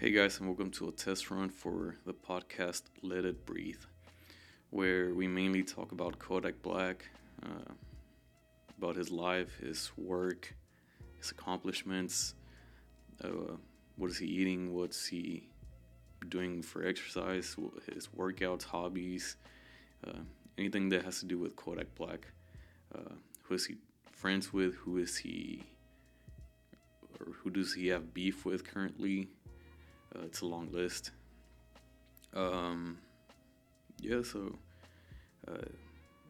Hey guys, and welcome to a test run for the podcast Let It Breathe, where we mainly talk about Kodak Black, uh, about his life, his work, his accomplishments, uh, what is he eating, what's he doing for exercise, his workouts, hobbies, uh, anything that has to do with Kodak Black. Uh, who is he friends with? Who is he, or who does he have beef with currently? Uh, it's a long list. Um, yeah, so uh,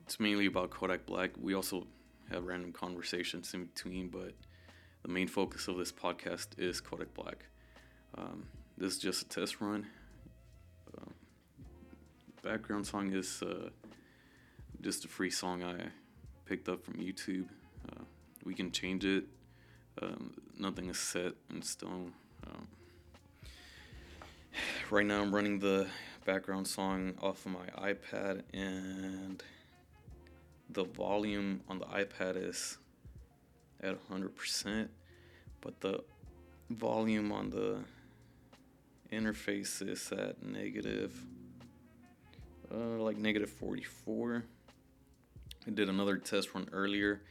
it's mainly about Kodak Black. We also have random conversations in between, but the main focus of this podcast is Kodak Black. Um, this is just a test run. Uh, background song is uh, just a free song I picked up from YouTube. Uh, we can change it. Um, nothing is set in stone. Right now I'm running the background song off of my iPad and the volume on the iPad is at 100% but the volume on the interface is at negative uh, like negative 44 I did another test run earlier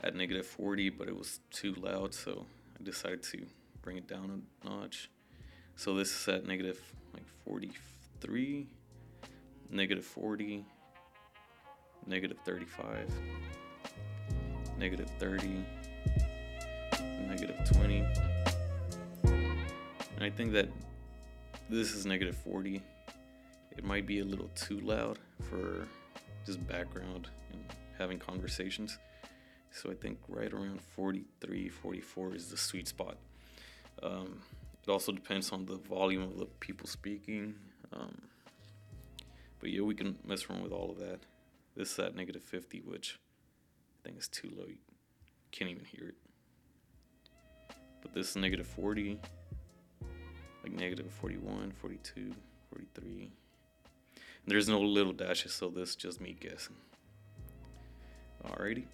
at negative 40 but it was too loud so I decided to bring it down a notch so this is at negative like 43, negative 40, negative 35, negative 30, negative 20. And I think that this is negative 40. It might be a little too loud for just background and having conversations. So I think right around 43, 44 is the sweet spot. Um, it also depends on the volume of the people speaking. Um, but yeah, we can mess around with all of that. This is at negative 50, which I think is too low. You can't even hear it. But this is negative 40, like negative 41, 42, 43. And there's no little dashes, so this is just me guessing. Alrighty.